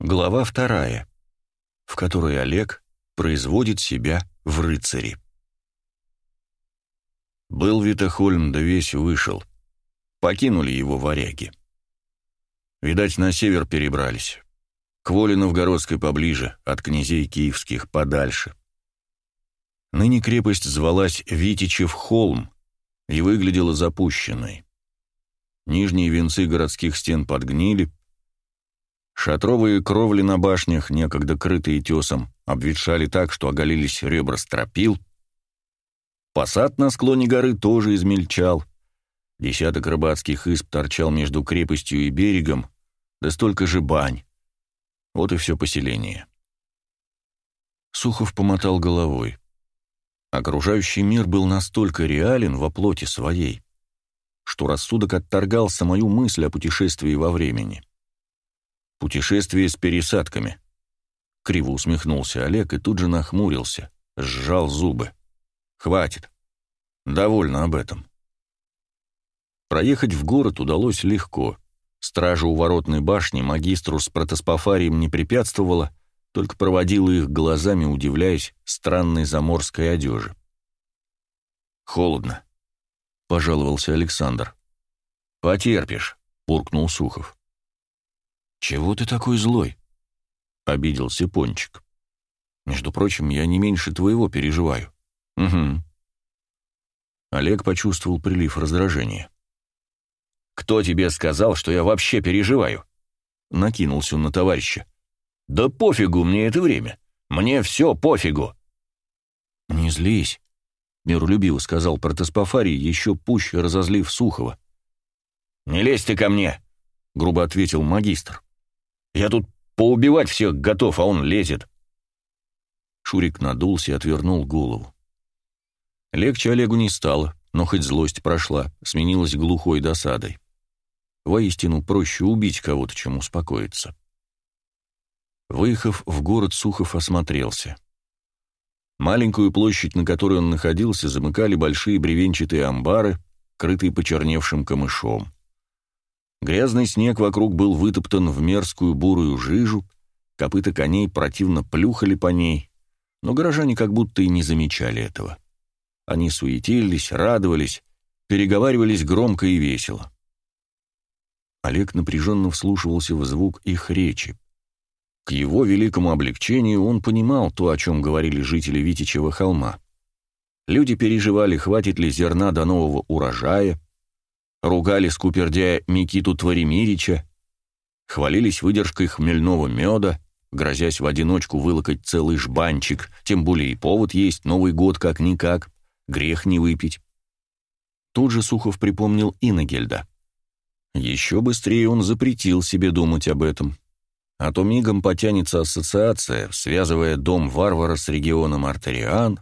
Глава вторая, в которой Олег производит себя в рыцари. Был Витахольм, да весь вышел. Покинули его варяги. Видать, на север перебрались. К Воле Новгородской поближе, от князей киевских подальше. Ныне крепость звалась Витичев холм и выглядела запущенной. Нижние венцы городских стен подгнили, Шатровые кровли на башнях, некогда крытые тесом, обветшали так, что оголились ребра стропил. Посад на склоне горы тоже измельчал. Десяток рыбацких изб торчал между крепостью и берегом, да столько же бань. Вот и все поселение. Сухов помотал головой. Окружающий мир был настолько реален во плоти своей, что рассудок отторгал самую мысль о путешествии во времени. Путешествие с пересадками. Криво усмехнулся Олег и тут же нахмурился, сжал зубы. Хватит. Довольно об этом. Проехать в город удалось легко. Стража у воротной башни магистру с протоспофарием не препятствовала, только проводила их глазами, удивляясь странной заморской одежи. «Холодно», — пожаловался Александр. «Потерпишь», — буркнул Сухов. «Чего ты такой злой?» — обиделся Пончик. «Между прочим, я не меньше твоего переживаю». «Угу». Олег почувствовал прилив раздражения. «Кто тебе сказал, что я вообще переживаю?» Накинулся он на товарища. «Да пофигу мне это время. Мне все пофигу». «Не злись», — миролюбиво сказал протоспофарий, еще пуще разозлив Сухова. «Не лезь ты ко мне», — грубо ответил магистр. Я тут поубивать всех готов, а он лезет. Шурик надулся и отвернул голову. Легче Олегу не стало, но хоть злость прошла, сменилась глухой досадой. Воистину проще убить кого-то, чем успокоиться. Выехав в город, Сухов осмотрелся. Маленькую площадь, на которой он находился, замыкали большие бревенчатые амбары, крытые почерневшим камышом. Грязный снег вокруг был вытоптан в мерзкую бурую жижу, копыта коней противно плюхали по ней, но горожане как будто и не замечали этого. Они суетились, радовались, переговаривались громко и весело. Олег напряженно вслушивался в звук их речи. К его великому облегчению он понимал то, о чем говорили жители Витичева холма. Люди переживали, хватит ли зерна до нового урожая, ругали скупердяя Микиту Творимирича, хвалились выдержкой хмельного меда, грозясь в одиночку вылокать целый жбанчик, тем более и повод есть, Новый год как-никак, грех не выпить. Тут же Сухов припомнил Иннегельда. Еще быстрее он запретил себе думать об этом. А то мигом потянется ассоциация, связывая дом варвара с регионом Артериан,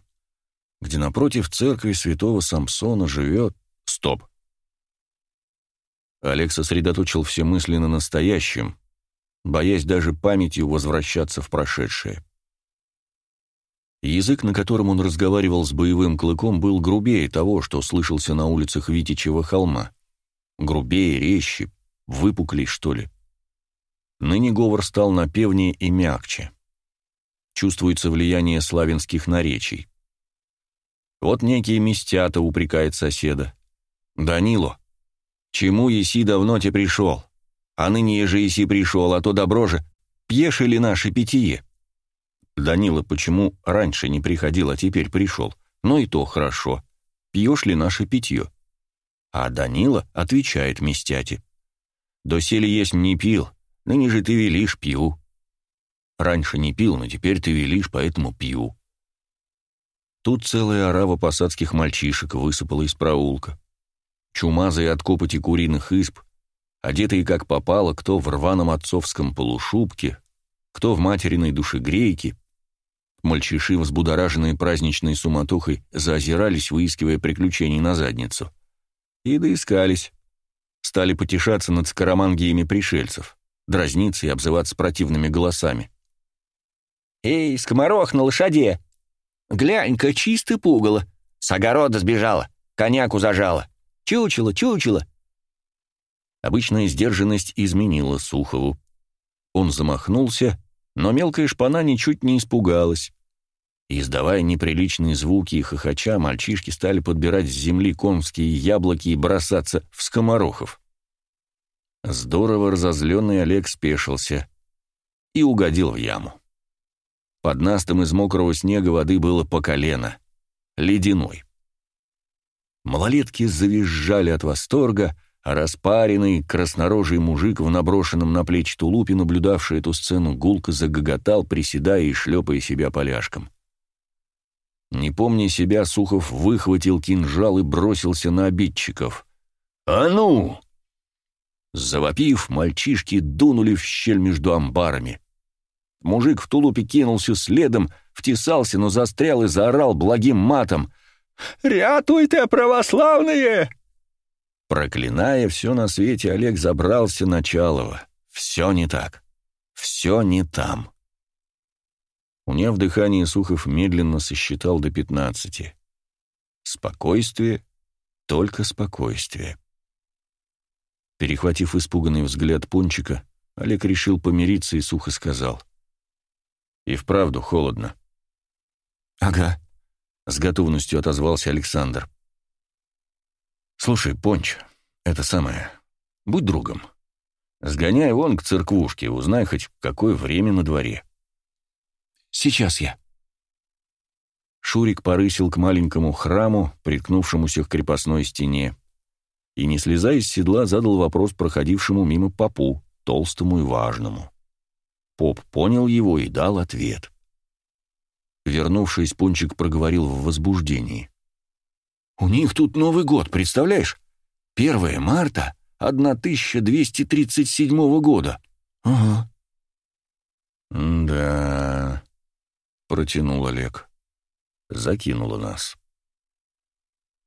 где напротив церкви святого Самсона живет... Стоп! Олег сосредоточил все мысли на настоящем, боясь даже памятью возвращаться в прошедшее. Язык, на котором он разговаривал с боевым клыком, был грубее того, что слышался на улицах Витичева холма. Грубее, резче, выпуклей, что ли. Ныне говор стал напевнее и мягче. Чувствуется влияние славянских наречий. Вот некий местята упрекает соседа. «Данило, Чему еси давно те пришел? А ныне же еси пришел, а то добро же, пьешь ли наше питье? Данила почему раньше не приходил, а теперь пришел? Ну и то хорошо. Пьешь ли наше питье? А Данила отвечает местяти. Доселе есть не пил, ныне же ты велишь пью. Раньше не пил, но теперь ты велишь, поэтому пью. Тут целая орава посадских мальчишек высыпала из проулка чумазые от копоти куриных исп, одетые как попало, кто в рваном отцовском полушубке, кто в материной душегрейке. Мальчиши, взбудораженные праздничной суматохой, заозирались, выискивая приключений на задницу. И доискались. Стали потешаться над скоромангиями пришельцев, дразниться и обзываться противными голосами. «Эй, скоморох на лошаде! Глянь-ка, чистый пугало! С огорода сбежала, коняку зажала!» Чучело, чучело!» Обычная сдержанность изменила Сухову. Он замахнулся, но мелкая шпана ничуть не испугалась. Издавая неприличные звуки и хохоча, мальчишки стали подбирать с земли конские яблоки и бросаться в скоморохов. Здорово разозленный Олег спешился и угодил в яму. Под настом из мокрого снега воды было по колено, ледяной. Малолетки завизжали от восторга, а распаренный, краснорожий мужик в наброшенном на плечи тулупе, наблюдавший эту сцену, гулко загоготал, приседая и шлепая себя поляшком. Не помня себя, Сухов выхватил кинжал и бросился на обидчиков. «А ну!» Завопив, мальчишки дунули в щель между амбарами. Мужик в тулупе кинулся следом, втесался, но застрял и заорал благим матом. «Рятуйте, православные!» Проклиная все на свете, Олег забрался на Чалова. Все не так. Все не там. Уняв дыхание, Сухов медленно сосчитал до пятнадцати. Спокойствие, только спокойствие. Перехватив испуганный взгляд Пончика, Олег решил помириться и сухо сказал. «И вправду холодно». «Ага», — с готовностью отозвался Александр. «Слушай, Понч, это самое, будь другом. Сгоняй вон к церквушке, узнай хоть, какое время на дворе. Сейчас я». Шурик порысил к маленькому храму, приткнувшемуся к крепостной стене, и, не слезая с седла, задал вопрос проходившему мимо попу, толстому и важному. Поп понял его и дал ответ. Вернувшись, Пунчик проговорил в возбуждении. «У них тут Новый год, представляешь? 1 марта 1237 года. Ага». «Да...» — протянул Олег. «Закинуло нас».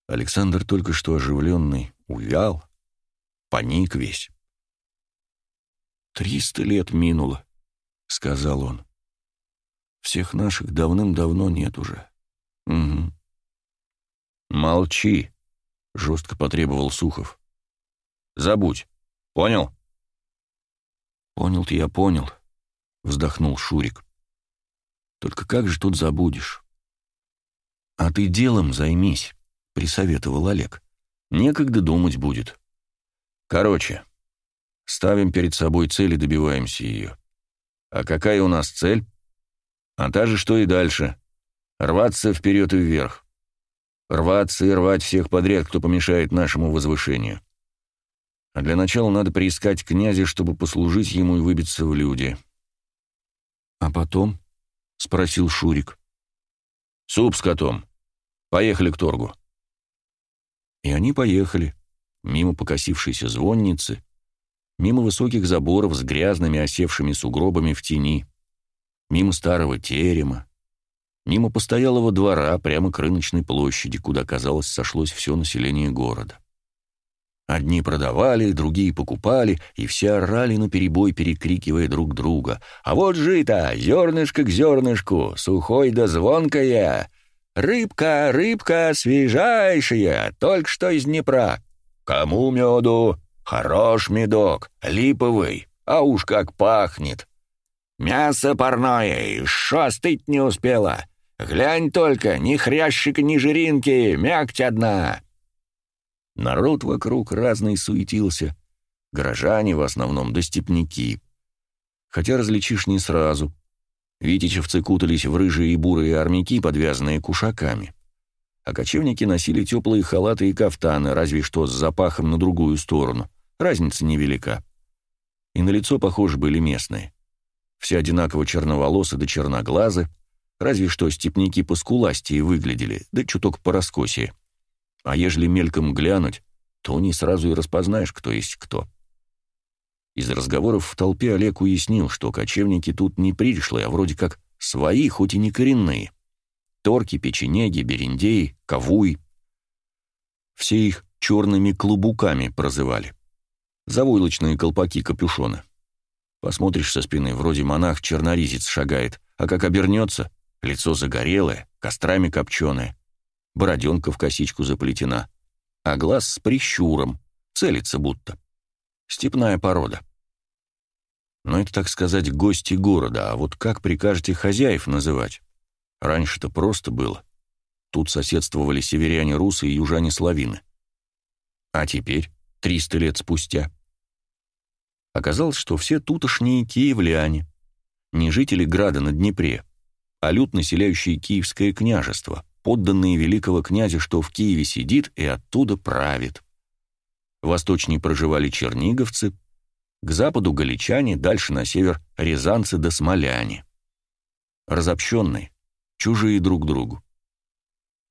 Александр, только что оживленный, увял, паник весь. «Триста лет минуло», — сказал он. «Всех наших давным-давно нет уже». «Угу». «Молчи», — жестко потребовал Сухов. «Забудь. Понял?» «Понял-то я понял», — вздохнул Шурик. Только как же тут забудешь? А ты делом займись, присоветовал Олег. Некогда думать будет. Короче, ставим перед собой цель и добиваемся ее. А какая у нас цель? А та же, что и дальше. Рваться вперед и вверх. Рваться и рвать всех подряд, кто помешает нашему возвышению. А для начала надо приискать князя, чтобы послужить ему и выбиться в люди. А потом? — спросил Шурик. «Суп с котом. Поехали к торгу». И они поехали, мимо покосившейся звонницы, мимо высоких заборов с грязными осевшими сугробами в тени, мимо старого терема, мимо постоялого двора прямо к рыночной площади, куда, казалось, сошлось все население города. Одни продавали, другие покупали, и все орали наперебой, перекрикивая друг друга. «А вот жито! Зернышко к зернышку! Сухой да звонкое! Рыбка, рыбка свежайшая, только что из Днепра! Кому меду? Хорош медок, липовый, а уж как пахнет! Мясо парное, и шо остыть не успела! Глянь только, ни хрящика, ни жиринки, мякоть одна!» Народ вокруг разный суетился. Горожане в основном, да степняки. Хотя различишь не сразу. Витичевцы кутались в рыжие и бурые армяки, подвязанные кушаками. А кочевники носили теплые халаты и кафтаны, разве что с запахом на другую сторону. Разница невелика. И на лицо, похоже, были местные. Все одинаково черноволосы да черноглазы, разве что степняки поскуластее выглядели, да чуток пороскосие. А ежели мельком глянуть, то не сразу и распознаешь, кто есть кто. Из разговоров в толпе Олег уяснил, что кочевники тут не пришлые, а вроде как свои, хоть и не коренные. Торки, печенеги, бериндеи, кавуй. Все их черными клубуками прозывали. Завойлочные колпаки капюшона. Посмотришь со спины, вроде монах-черноризец шагает, а как обернется, лицо загорелое, кострами копченое бороденка в косичку заплетена, а глаз с прищуром, целится будто. Степная порода. Но это, так сказать, гости города, а вот как прикажете хозяев называть? Раньше-то просто было. Тут соседствовали северяне-русы и южане-славины. А теперь, 300 лет спустя, оказалось, что все тутошние киевляне, не жители града на Днепре, а люд, населяющие Киевское княжество, подданные великого князя, что в Киеве сидит и оттуда правит. Восточнее проживали черниговцы, к западу галичане, дальше на север рязанцы да смоляне. Разобщенные, чужие друг другу.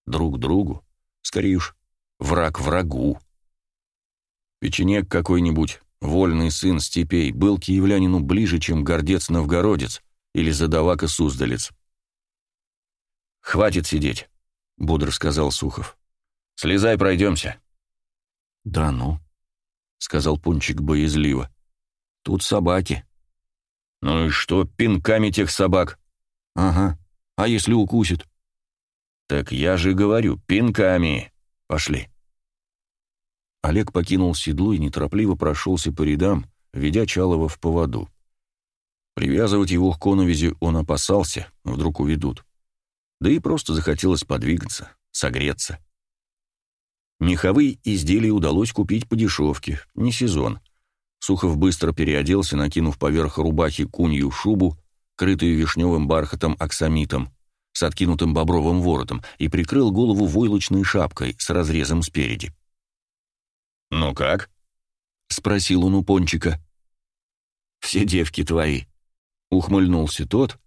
Друг другу, скорее уж, враг врагу. Печенек какой-нибудь, вольный сын степей, был киевлянину ближе, чем гордец-новгородец или задавака-суздалец. «Хватит сидеть», — бодро сказал Сухов. «Слезай, пройдемся». «Да ну», — сказал Пунчик боязливо. «Тут собаки». «Ну и что, пинками тех собак?» «Ага. А если укусит?» «Так я же говорю, пинками. Пошли». Олег покинул седло и неторопливо прошелся по рядам, ведя Чалова в поводу. Привязывать его к коновизе он опасался, вдруг уведут. Да и просто захотелось подвигаться, согреться. Меховые изделия удалось купить по дешевке, не сезон. Сухов быстро переоделся, накинув поверх рубахи кунью шубу, крытую вишневым бархатом аксамитом, с откинутым бобровым воротом, и прикрыл голову войлочной шапкой с разрезом спереди. «Ну как?» — спросил он у Пончика. «Все девки твои», — ухмыльнулся тот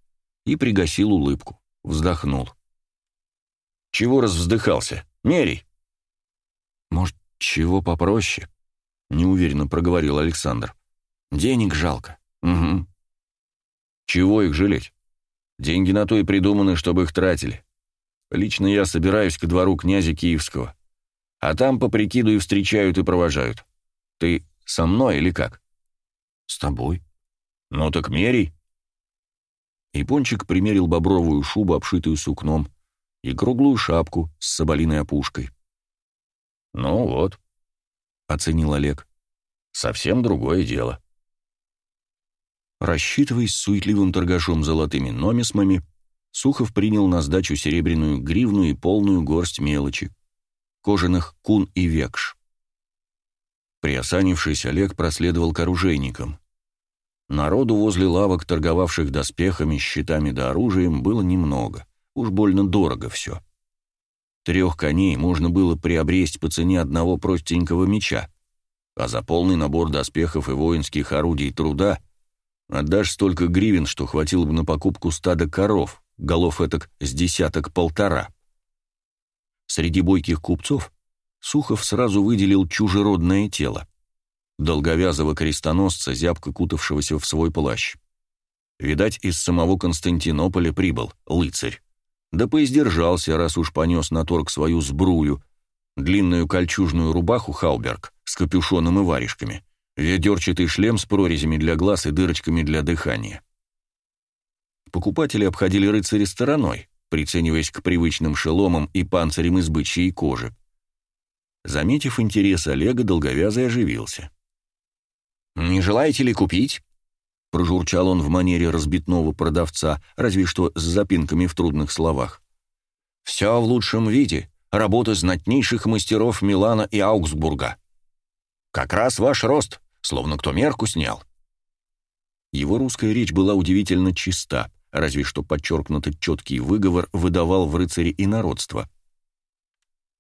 и пригасил улыбку, вздохнул. «Чего развздыхался? Мерей!» «Может, чего попроще?» — неуверенно проговорил Александр. «Денег жалко». «Угу». «Чего их жалеть? Деньги на то и придуманы, чтобы их тратили. Лично я собираюсь к двору князя Киевского. А там по прикиду и встречают, и провожают. Ты со мной или как? С тобой. Ну так мерей. И Пончик примерил бобровую шубу, обшитую сукном, и круглую шапку с соболиной опушкой. «Ну вот», — оценил Олег, — «совсем другое дело». Рассчитываясь с суетливым торгашом золотыми номисмами, Сухов принял на сдачу серебряную гривну и полную горсть мелочи кожаных кун и векш. Приосанившись, Олег проследовал к оружейникам. Народу возле лавок, торговавших доспехами, щитами да оружием, было немного. Уж больно дорого все. Трех коней можно было приобрести по цене одного простенького меча, а за полный набор доспехов и воинских орудий труда отдашь столько гривен, что хватило бы на покупку стада коров, голов этак с десяток-полтора. Среди бойких купцов Сухов сразу выделил чужеродное тело. Долговязого крестоносца, зябко кутавшегося в свой плащ. Видать, из самого Константинополя прибыл, лыцарь. Да поиздержался, раз уж понес на торг свою сбрую, длинную кольчужную рубаху Хауберг с капюшоном и варежками, ведерчатый шлем с прорезями для глаз и дырочками для дыхания. Покупатели обходили рыцаря стороной, прицениваясь к привычным шеломам и панцирям из бычьей кожи. Заметив интерес Олега, долговязый оживился. «Не желаете ли купить?» — прожурчал он в манере разбитного продавца, разве что с запинками в трудных словах. «Все в лучшем виде, работа знатнейших мастеров Милана и Аугсбурга. Как раз ваш рост, словно кто мерку снял». Его русская речь была удивительно чиста, разве что подчеркнутый четкий выговор выдавал в рыцаре инородство.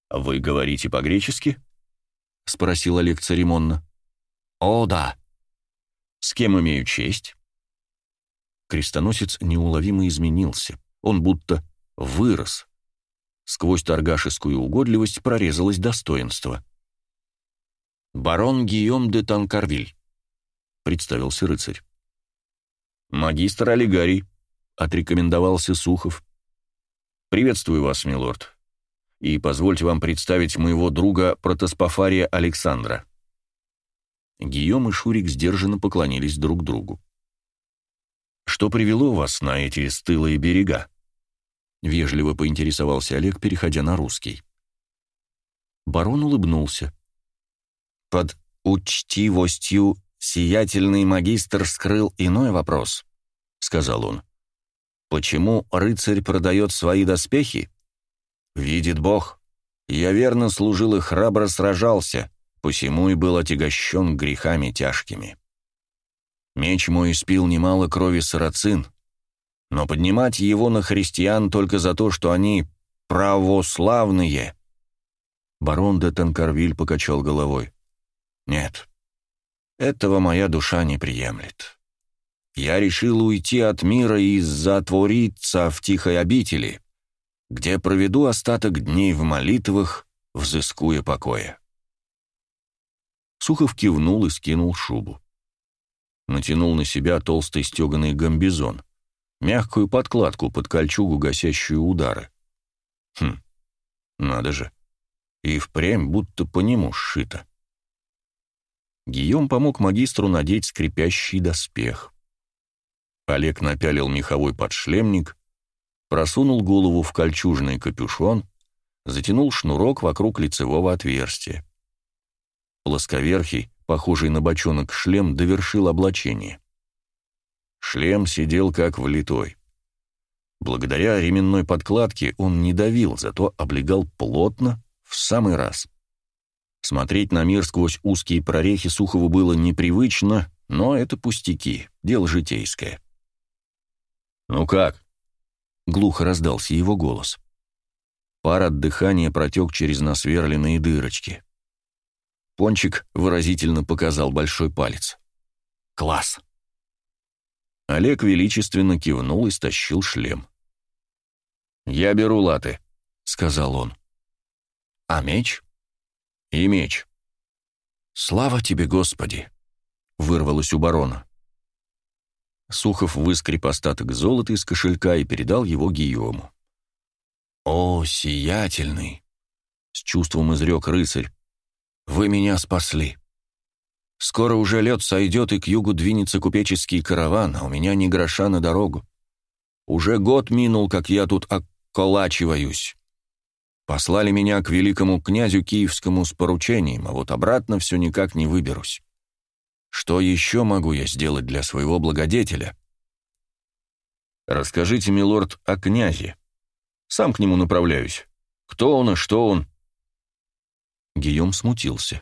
«Вы говорите по-гречески?» — спросил Олег церемонно. «О, да». «С кем имею честь?» Крестоносец неуловимо изменился. Он будто вырос. Сквозь торгашескую угодливость прорезалось достоинство. «Барон Гийом де Танкарвиль», — представился рыцарь. «Магистр Олигарий», отрекомендовался Сухов. «Приветствую вас, милорд. И позвольте вам представить моего друга протоспофария Александра». Гийом и Шурик сдержанно поклонились друг другу. «Что привело вас на эти стылые берега?» — вежливо поинтересовался Олег, переходя на русский. Барон улыбнулся. «Под учтивостью сиятельный магистр скрыл иной вопрос», — сказал он. «Почему рыцарь продает свои доспехи? Видит Бог, я верно служил и храбро сражался, посему и был отягощен грехами тяжкими. Меч мой испил немало крови сарацин, но поднимать его на христиан только за то, что они православные...» Барон де Танкарвиль покачал головой. «Нет, этого моя душа не приемлет. Я решил уйти от мира и затвориться в тихой обители, где проведу остаток дней в молитвах, взыскуя покоя». Сухов кивнул и скинул шубу. Натянул на себя толстый стеганый гамбизон, мягкую подкладку под кольчугу, гасящую удары. Хм, надо же. И впрямь будто по нему сшито. Гийом помог магистру надеть скрипящий доспех. Олег напялил меховой подшлемник, просунул голову в кольчужный капюшон, затянул шнурок вокруг лицевого отверстия. Плосковерхий, похожий на бочонок шлем, довершил облачение. Шлем сидел как влитой. Благодаря ременной подкладке он не давил, зато облегал плотно, в самый раз. Смотреть на мир сквозь узкие прорехи Сухову было непривычно, но это пустяки, дело житейское. «Ну как?» — глухо раздался его голос. Пар от дыхания протек через насверленные дырочки. Пончик выразительно показал большой палец. «Класс!» Олег величественно кивнул и стащил шлем. «Я беру латы», — сказал он. «А меч?» «И меч». «Слава тебе, Господи!» — вырвалось у барона. Сухов выскреб остаток золота из кошелька и передал его Гийому. «О, сиятельный!» — с чувством изрек рыцарь. «Вы меня спасли. Скоро уже лед сойдет, и к югу двинется купеческий караван, а у меня ни гроша на дорогу. Уже год минул, как я тут околачиваюсь. Послали меня к великому князю Киевскому с поручением, а вот обратно все никак не выберусь. Что еще могу я сделать для своего благодетеля? Расскажите, милорд, о князе. Сам к нему направляюсь. Кто он и что он? Гийом смутился.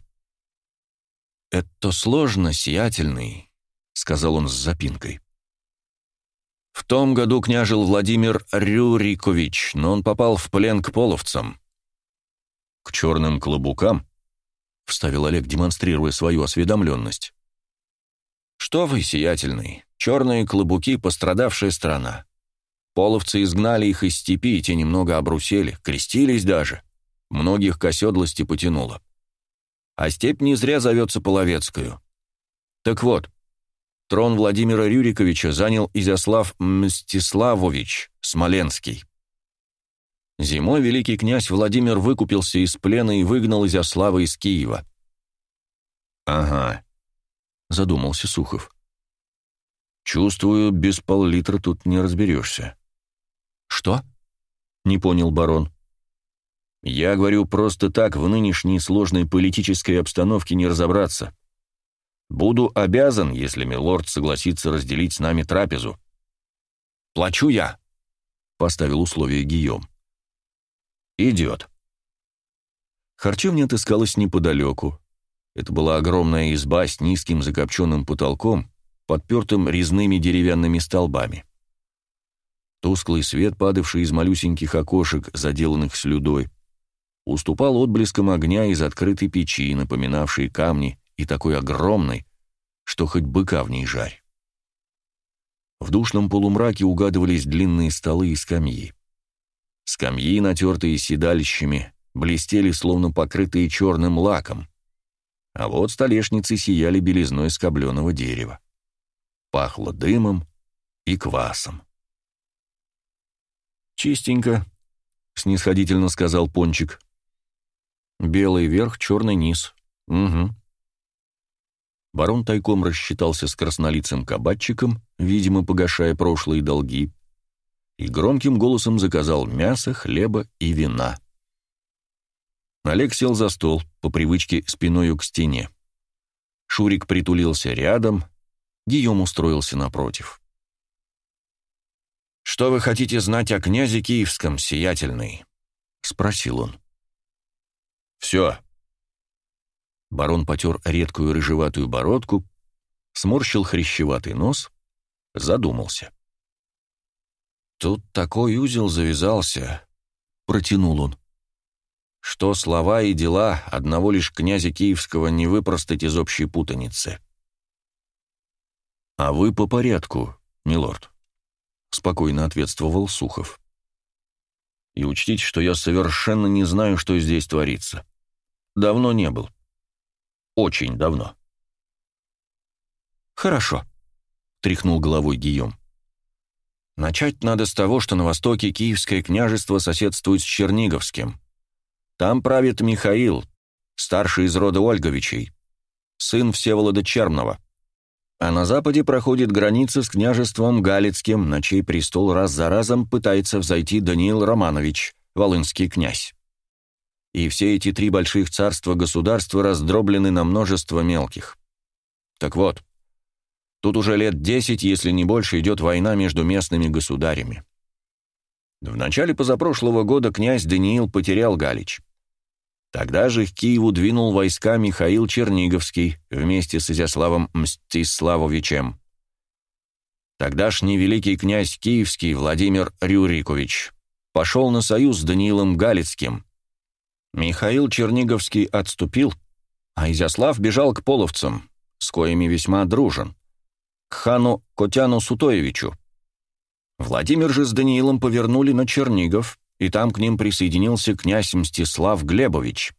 «Это сложно, сиятельный», — сказал он с запинкой. В том году княжил Владимир Рюрикович, но он попал в плен к половцам. «К черным клобукам?» — вставил Олег, демонстрируя свою осведомленность. «Что вы, сиятельный, черные клобуки — пострадавшая страна. Половцы изгнали их из степи, и те немного обрусели, крестились даже. Многих к оседлости потянуло. А степь не зря зовется Половецкую. Так вот, Трон Владимира Рюриковича занял Изяслав Мстиславович Смоленский. Зимой великий князь Владимир выкупился из плена и выгнал Изяслава из Киева. «Ага», — задумался Сухов. «Чувствую, без пол-литра тут не разберешься». «Что?» — не понял барон. «Я говорю, просто так в нынешней сложной политической обстановке не разобраться. Буду обязан, если милорд согласится разделить с нами трапезу. Плачу я, поставил условие Гийом. Идет. Харчевня отыскалась неподалеку. Это была огромная изба с низким закопченным потолком, подпертым резными деревянными столбами. Тусклый свет, падавший из малюсеньких окошек, заделанных слюдой, уступал отблеском огня из открытой печи, напоминавшей камни и такой огромной, что хоть быка в ней жарь. В душном полумраке угадывались длинные столы и скамьи. Скамьи, натертые седалищами, блестели, словно покрытые черным лаком, а вот столешницы сияли белизной скобленого дерева. Пахло дымом и квасом. «Чистенько», — снисходительно сказал Пончик. «Белый верх, черный низ. Угу. Барон тайком рассчитался с краснолицым кабачиком, видимо, погашая прошлые долги, и громким голосом заказал мясо, хлеба и вина. Олег сел за стол, по привычке спиною к стене. Шурик притулился рядом, Гийом устроился напротив. «Что вы хотите знать о князе Киевском, сиятельный?» — спросил он. «Все». Барон потер редкую рыжеватую бородку, сморщил хрящеватый нос, задумался. «Тут такой узел завязался», — протянул он, «что слова и дела одного лишь князя Киевского не выпростать из общей путаницы». «А вы по порядку, милорд», — спокойно ответствовал Сухов. «И учтите, что я совершенно не знаю, что здесь творится. Давно не был. Очень давно». «Хорошо», — тряхнул головой Гийом. «Начать надо с того, что на востоке Киевское княжество соседствует с Черниговским. Там правит Михаил, старший из рода Ольговичей, сын Всеволода Чермного. А на западе проходит граница с княжеством Галицким, на чей престол раз за разом пытается взойти Даниил Романович, волынский князь. И все эти три больших царства-государства раздроблены на множество мелких. Так вот, тут уже лет десять, если не больше, идет война между местными государями. В начале позапрошлого года князь Даниил потерял Галич. Тогда же к Киеву двинул войска Михаил Черниговский вместе с Изяславом Мстиславовичем. Тогдашний великий князь Киевский Владимир Рюрикович пошел на союз с Даниилом Галицким. Михаил Черниговский отступил, а Изяслав бежал к половцам, с коими весьма дружен, к хану Котяну Сутоевичу. Владимир же с Даниилом повернули на Чернигов, и там к ним присоединился князь Мстислав Глебович.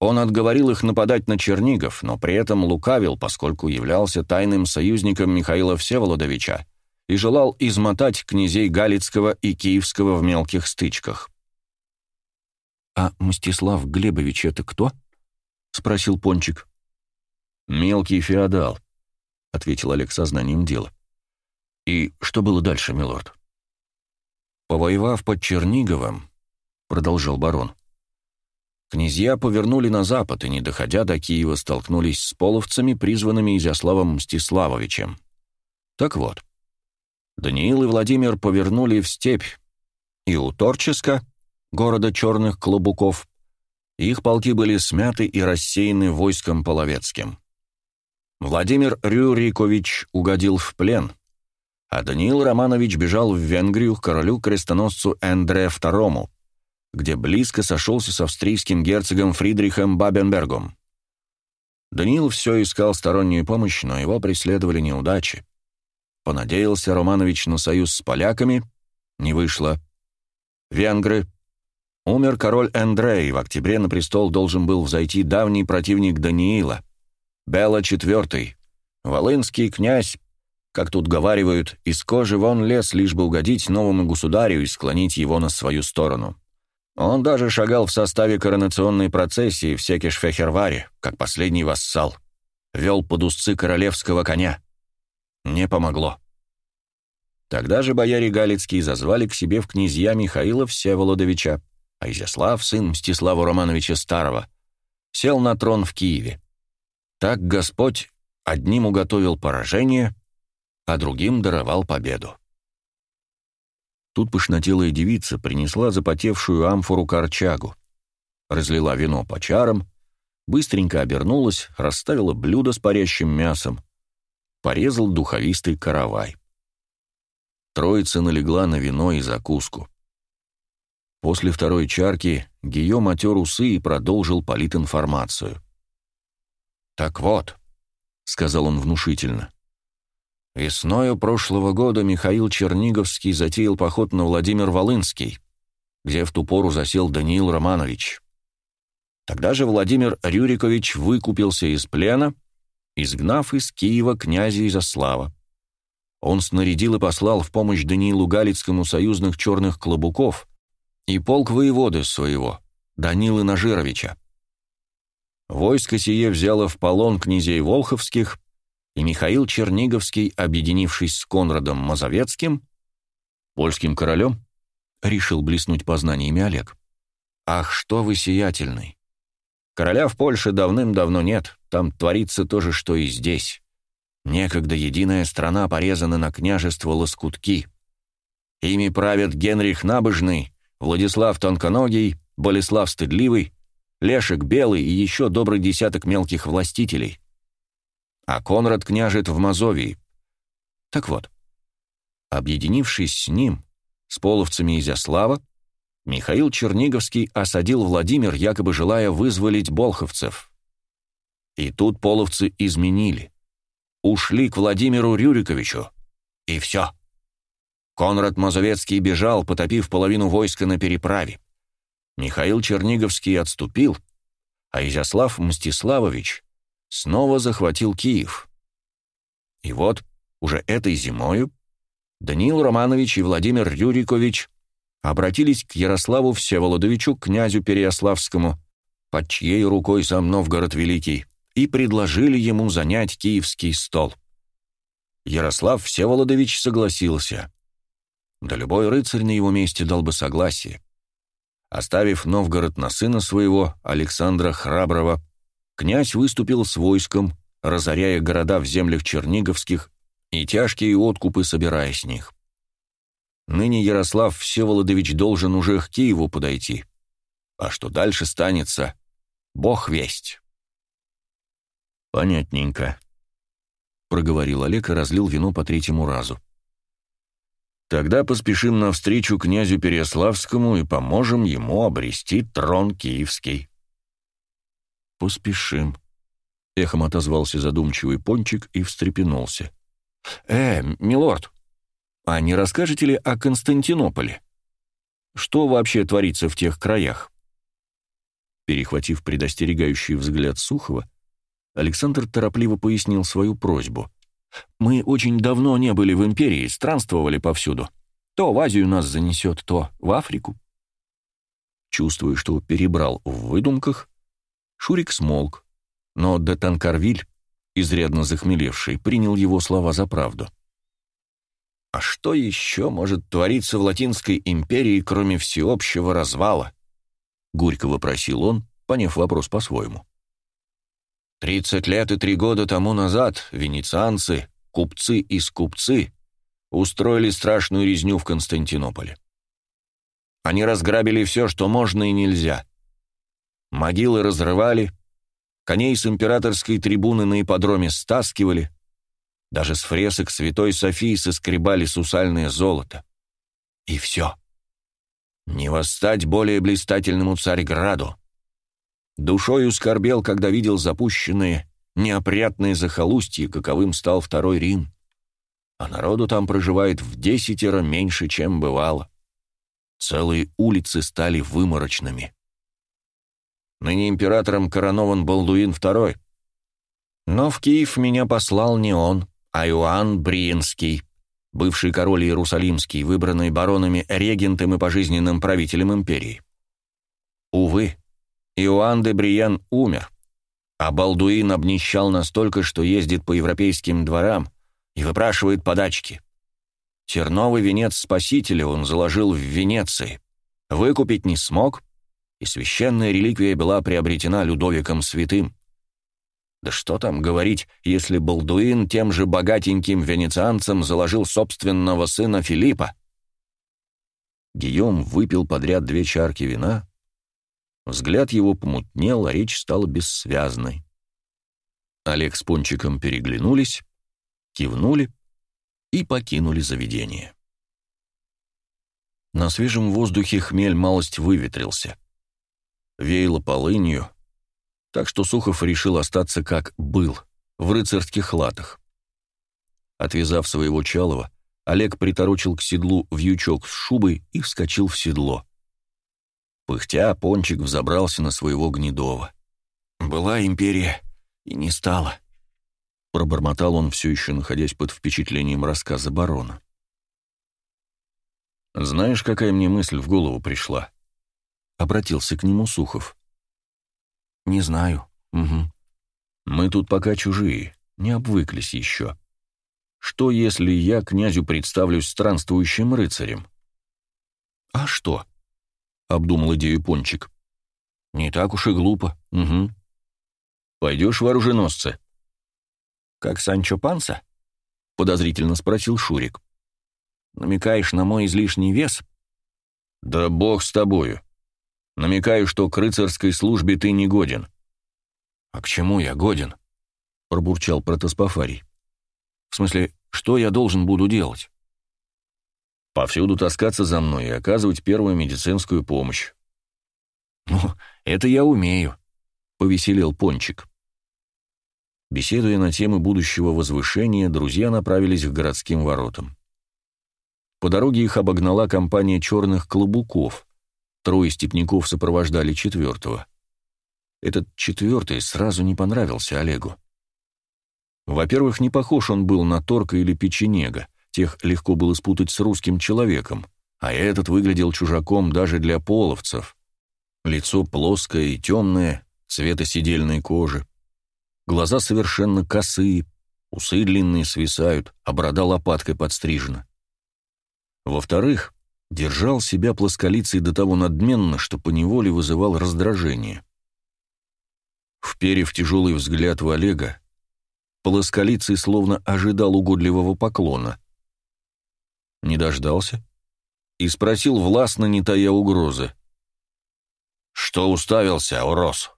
Он отговорил их нападать на Чернигов, но при этом лукавил, поскольку являлся тайным союзником Михаила Всеволодовича и желал измотать князей Галицкого и Киевского в мелких стычках. «А Мстислав Глебович это кто?» — спросил Пончик. «Мелкий феодал», — ответил Олег сознанием дела. «И что было дальше, милорд?» «Повоевав под Черниговым», — продолжал барон, князья повернули на запад и, не доходя до Киева, столкнулись с половцами, призванными Изяславом Мстиславовичем. Так вот, Даниил и Владимир повернули в степь, и у Торческа, города черных клобуков, их полки были смяты и рассеяны войском половецким. Владимир Рюрикович угодил в плен — а Даниил Романович бежал в Венгрию к королю-крестоносцу Эндре II, где близко сошелся с австрийским герцогом Фридрихом Бабенбергом. Даниил все искал стороннюю помощь, но его преследовали неудачи. Понадеялся Романович на союз с поляками, не вышло. Венгры. Умер король Эндрей, в октябре на престол должен был взойти давний противник Даниила, Бела IV, волынский князь как тут говаривают, из кожи вон лес, лишь бы угодить новому государю и склонить его на свою сторону. Он даже шагал в составе коронационной процессии в Секеш-Фехерваре, как последний вассал. Вел под узцы королевского коня. Не помогло. Тогда же бояре Галицкие зазвали к себе в князья Михаила Всеволодовича, а Изяслав, сын Мстислава Романовича Старого, сел на трон в Киеве. Так Господь одним уготовил поражение, а другим даровал победу. Тут пышнотелая девица принесла запотевшую амфору корчагу, разлила вино по чарам, быстренько обернулась, расставила блюдо с парящим мясом, порезал духовистый каравай. Троица налегла на вино и закуску. После второй чарки Гийом отер усы и продолжил политинформацию. «Так вот», — сказал он внушительно, Весною прошлого года Михаил Черниговский затеял поход на Владимир Волынский, где в ту пору засел Даниил Романович. Тогда же Владимир Рюрикович выкупился из плена, изгнав из Киева князя Изяслава. Он снарядил и послал в помощь Даниилу Галицкому союзных черных клобуков и полк воеводы своего, Данилы Нажировича. Войско сие взяло в полон князей Волховских и Михаил Черниговский, объединившись с Конрадом Мазовецким, польским королем, решил блеснуть познаниями Олег. «Ах, что вы сиятельный! Короля в Польше давным-давно нет, там творится то же, что и здесь. Некогда единая страна порезана на княжество лоскутки. Ими правят Генрих Набожный, Владислав Тонконогий, Болеслав Стыдливый, Лешек Белый и еще добрый десяток мелких властителей. А Конрад княжит в Мазовии. Так вот, объединившись с ним, с половцами Изяслава, Михаил Черниговский осадил Владимир, якобы желая вызволить болховцев. И тут половцы изменили. Ушли к Владимиру Рюриковичу. И все. Конрад Мазовецкий бежал, потопив половину войска на переправе. Михаил Черниговский отступил, а Изяслав Мстиславович снова захватил Киев. И вот, уже этой зимою, Даниил Романович и Владимир Рюрикович обратились к Ярославу Всеволодовичу, князю Переяславскому, под чьей рукой сам Новгород Великий, и предложили ему занять киевский стол. Ярослав Всеволодович согласился. Да любой рыцарь на его месте дал бы согласие. Оставив Новгород на сына своего, Александра Храброго, князь выступил с войском, разоряя города в землях черниговских и тяжкие откупы собирая с них. Ныне Ярослав Всеволодович должен уже к Киеву подойти. А что дальше станется, бог весть. «Понятненько», — проговорил Олег и разлил вино по третьему разу. Тогда поспешим навстречу князю Переславскому и поможем ему обрести трон киевский. Поспешим, эхом отозвался задумчивый пончик и встрепенулся. Э, милорд, а не расскажете ли о Константинополе? Что вообще творится в тех краях? Перехватив предостерегающий взгляд Сухова, Александр торопливо пояснил свою просьбу. Мы очень давно не были в империи, странствовали повсюду. То в Азию нас занесет, то в Африку. Чувствуя, что перебрал в выдумках, Шурик смолк, но де Танкарвиль, изрядно захмелевший, принял его слова за правду. А что еще может твориться в Латинской империи, кроме всеобщего развала? Горько вопросил он, поняв вопрос по-своему. Тридцать лет и три года тому назад венецианцы, купцы и скупцы устроили страшную резню в Константинополе. Они разграбили все, что можно и нельзя. Могилы разрывали, коней с императорской трибуны на ипподроме стаскивали, даже с фресок Святой Софии соскребали сусальное золото. И все. Не восстать более блистательному Царьграду. Душою скорбел, когда видел запущенные, неопрятные захолустья, каковым стал Второй Рим. А народу там проживает в десятеро меньше, чем бывало. Целые улицы стали выморочными. Ныне императором коронован Балдуин II. Но в Киев меня послал не он, а Иоанн Бриенский, бывший король Иерусалимский, выбранный баронами регентом и пожизненным правителем империи. Увы, Иоанн де Бриен умер, а Балдуин обнищал настолько, что ездит по европейским дворам и выпрашивает подачки. Терновый венец Спасителя он заложил в Венеции, выкупить не смог, и священная реликвия была приобретена Людовиком Святым. Да что там говорить, если Балдуин тем же богатеньким венецианцам заложил собственного сына Филиппа? Гийом выпил подряд две чарки вина, Взгляд его помутнел, а речь стала бессвязной. Олег с Пончиком переглянулись, кивнули и покинули заведение. На свежем воздухе хмель малость выветрился. Веяло полынью, так что Сухов решил остаться как был, в рыцарских латах. Отвязав своего чалова, Олег приторочил к седлу вьючок с шубой и вскочил в седло. Пыхтя, Пончик взобрался на своего Гнедова. «Была империя, и не стала», — пробормотал он, все еще находясь под впечатлением рассказа барона. «Знаешь, какая мне мысль в голову пришла?» — обратился к нему Сухов. «Не знаю. Угу. Мы тут пока чужие, не обвыклись еще. Что, если я князю представлюсь странствующим рыцарем?» «А что?» — обдумал идею Пончик. Не так уж и глупо. Угу. Пойдешь в? Как Санчо Панса? Подозрительно спросил Шурик. Намекаешь на мой излишний вес? Да бог с тобою. Намекаю, что к рыцарской службе ты не годен. А к чему я годен? Пробурчал протоспофарий. В смысле, что я должен буду делать? Повсюду таскаться за мной и оказывать первую медицинскую помощь. «Ну, это я умею», — повеселел Пончик. Беседуя на темы будущего возвышения, друзья направились к городским воротам. По дороге их обогнала компания черных клобуков. Трое степняков сопровождали четвертого. Этот четвертый сразу не понравился Олегу. Во-первых, не похож он был на торка или печенега, тех легко было спутать с русским человеком, а этот выглядел чужаком даже для половцев. Лицо плоское и темное, цвета сидельной кожи. Глаза совершенно косые, усы длинные свисают, а борода лопаткой подстрижена. Во-вторых, держал себя плосколицей до того надменно, что поневоле вызывал раздражение. Вперев тяжелый взгляд в Олега, плосколицый словно ожидал угодливого поклона не дождался и спросил властно, не тая угрозы. «Что уставился, урос?»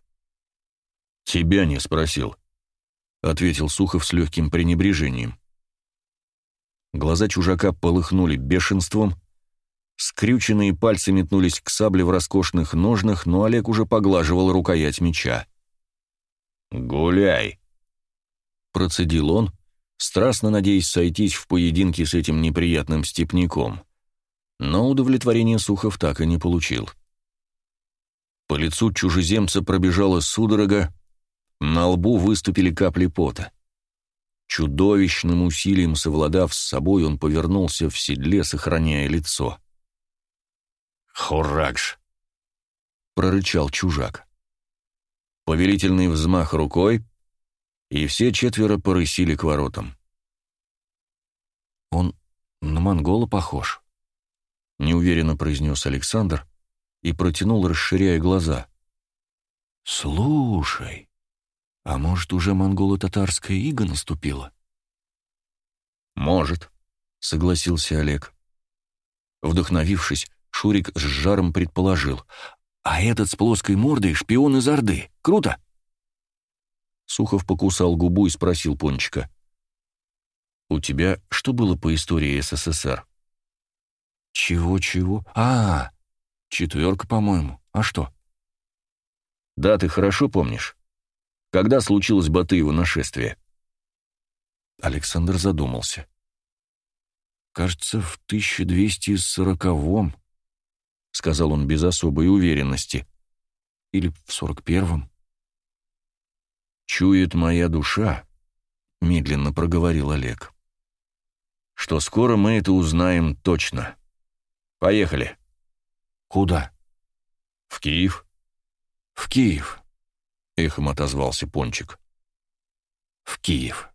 «Тебя не спросил», — ответил Сухов с легким пренебрежением. Глаза чужака полыхнули бешенством, скрюченные пальцы метнулись к сабле в роскошных ножнах, но Олег уже поглаживал рукоять меча. «Гуляй», — процедил он, страстно надеясь сойтись в поединке с этим неприятным степняком. Но удовлетворения Сухов так и не получил. По лицу чужеземца пробежала судорога, на лбу выступили капли пота. Чудовищным усилием совладав с собой, он повернулся в седле, сохраняя лицо. «Хуракш!» — прорычал чужак. Повелительный взмах рукой — и все четверо порысили к воротам. «Он на монгола похож», — неуверенно произнес Александр и протянул, расширяя глаза. «Слушай, а может, уже монголо-татарская ига наступила?» «Может», — согласился Олег. Вдохновившись, Шурик с жаром предположил. «А этот с плоской мордой шпион из Орды. Круто!» Сухов покусал губу и спросил Пончика. «У тебя что было по истории СССР?» «Чего-чего? А, четверка, по-моему. А что?» «Да, ты хорошо помнишь? Когда случилось Батыево нашествие?» Александр задумался. «Кажется, в 1240-м», — сказал он без особой уверенности. «Или в 41-м». «Чует моя душа», — медленно проговорил Олег, — «что скоро мы это узнаем точно. Поехали». «Куда?» «В Киев». «В Киев», — эхом отозвался Пончик. «В Киев».